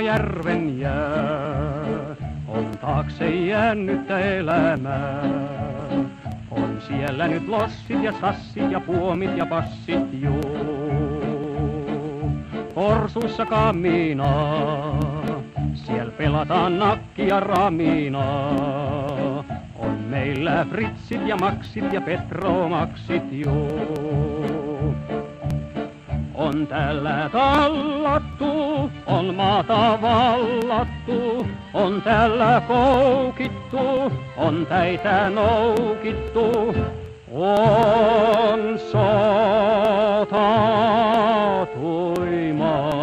järven jää on taakse jäänyttä elämää. On siellä nyt lossit ja sassit ja puomit ja passit juu. Korsuissa kaminaa, siellä pelataan nakkia raminaa. On meillä fritsit ja maksit ja petromaksit juu. On täällä tallattu, on maata vallattu, on täällä koukittu, on täitä noukittu. On sota tuimaa,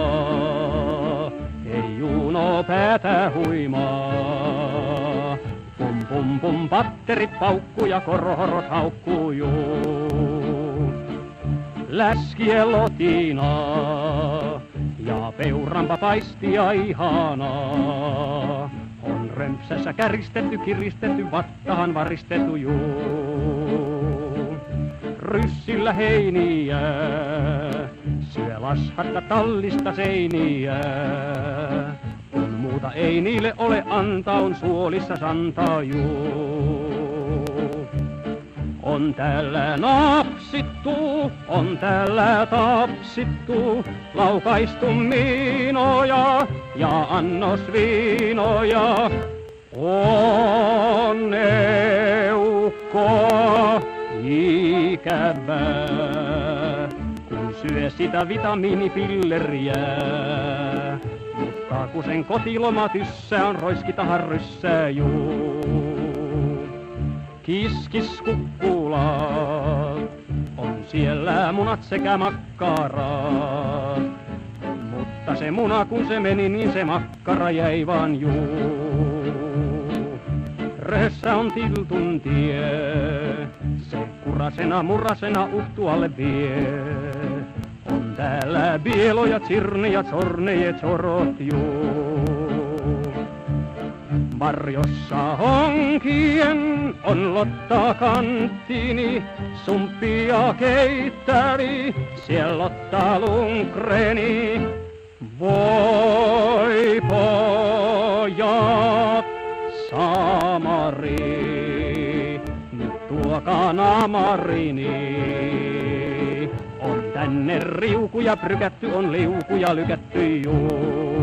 ei juno päätä huimaa. Pum pum pum, patterit paukkuu ja korhorot haukkuu juu. Läskiä lotinaa ja peuranpa paistia ihanaa. On römpsässä käristetty, kiristetty, vattahan varistettu juu. Ryssillä heiniä, syö lashatta tallista seiniä. Kun muuta ei niille ole antaa, on suolissa santaa juu. On täällä napsittu, on täällä tapsittu, laukaistu miinoja ja annos viinoja. On eukkoa ikävää, kun syö sitä vitamiinipilleriä. Mutta kun sen kotiloma tyssää on roiskitahan ryssää juu. Kiskis kukkula, on siellä munat sekä makkarat. Mutta se muna kun se meni, niin se makkara jäi vaan juu. Rössä on tiltun tie, se kurasena murasena uhtualle vie. On täällä bieloja, tsirneja, sorneja, sorot juu. Varjossa honkien on Lotta kanttini, sumppia keittäri, siellä Lotta Lundgreni. Voi pojat, Samari, nyt tuokaa namarini. On tänne riukuja prykätty, on liukuja lykätty juu.